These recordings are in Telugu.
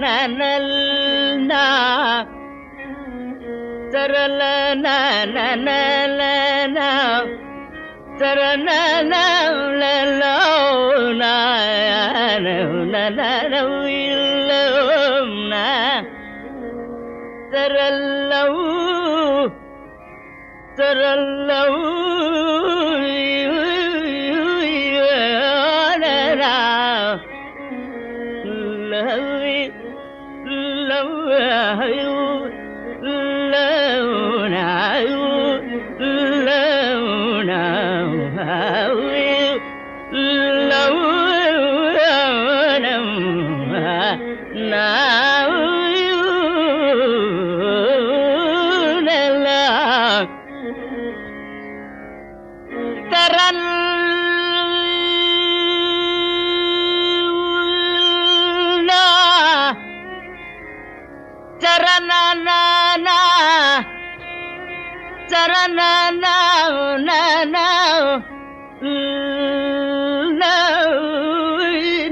நனல் சரல நனல சரண நலோ நலவும் சரல்லவு சரல்லவு Oh, no.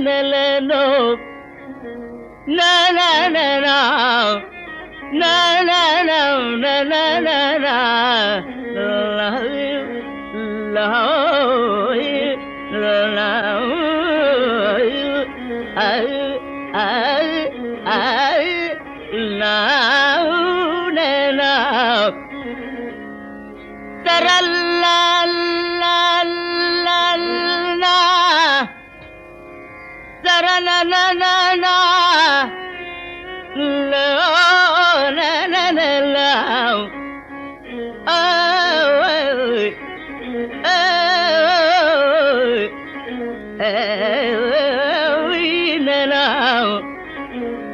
నెలలో నా నా నా నా నా నా నా నా నా నా నా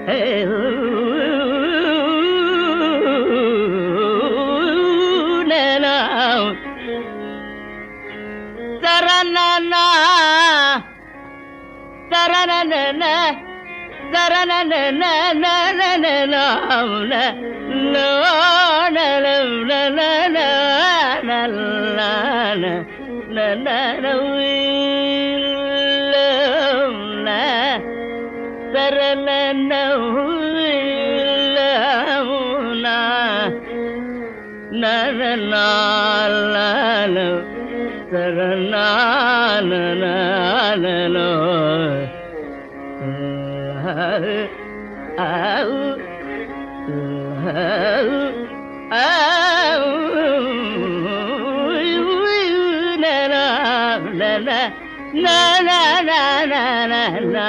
Hey. ശരണാലോ na na na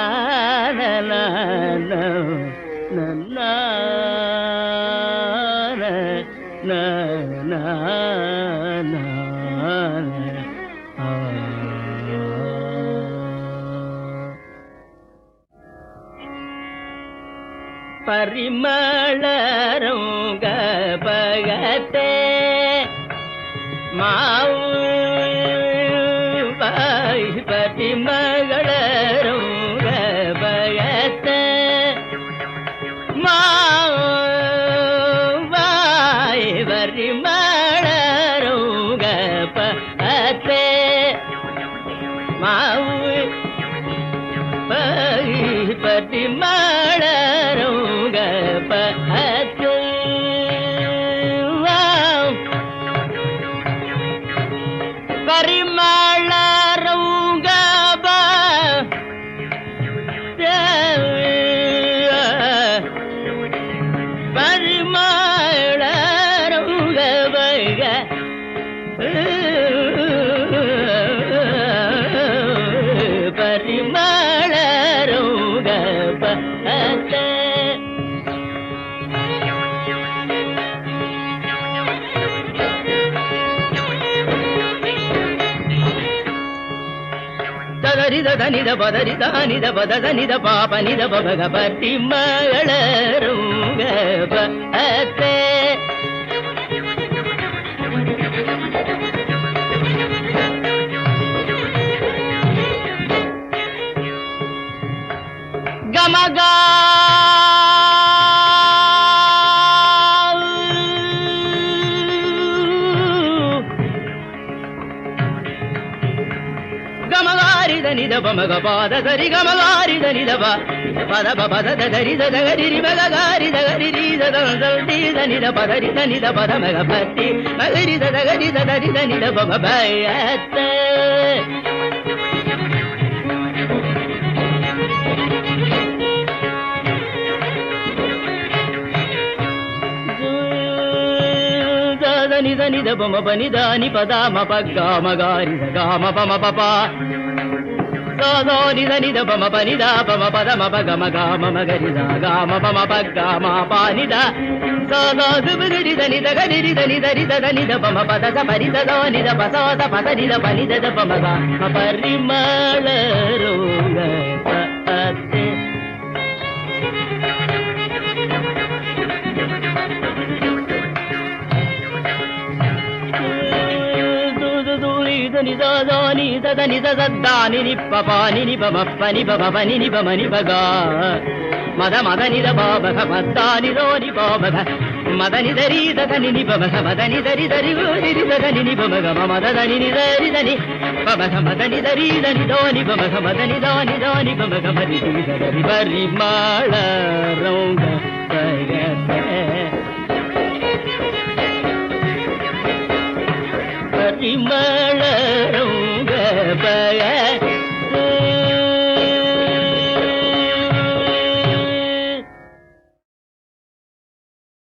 பரிமளருங்க பகத்தே மாவு பரிமகளருங்க பகத்தே மாவாய் பரிமளருங்க பகத்தே மாவு பரிமள ದದರಿದ ದನಿದ ಬದರಿದ ನಿದ ಬದದ ನಿದ ಪಾಪ ನಿದ ಬಗ ಪಟ್ಟಿ ಮಗಳರುಂಗ ಅತ್ತೆ ಗಮಗ మగ గారి ಮಗ ಪಾದ ಸರಿ ಗಮಗಾರಿದ ద ಪದ ಪದ ಧರಿದ ద ಮಗ ಗಾರಿದ దని ద పద మగ పట్టి మగరి ద ద గరి ద దరి దని ద బ భయత దని దని ద బమ బని దాని పద మ పగ్గ మ గారి ద గ మ ప మ ప ప సో సో ని దని ద బమ పద మ పగ మ గ మ మ గరి ద గ మ ప మ పగ్గ మ ప ని ద సో సో సు ద ని బమ పద స పరిద ద దో ని ద ప సో స ప ద బమ గ పరిమళ రంగ దాని దని దాని ని పని ని పమ పని మద మద నిద ద బాబ మద్దాని దోని బాబ మదని దరి దని ని పమ మదని దరి దరి రి రి దని ని పమ మద దని ని దని పమ మదని దరి దని దోని పమ మదని దాని దాని పమ మరి రి దరి బరి మాళ రౌంగ పగ పరిమళ రౌ பெயர்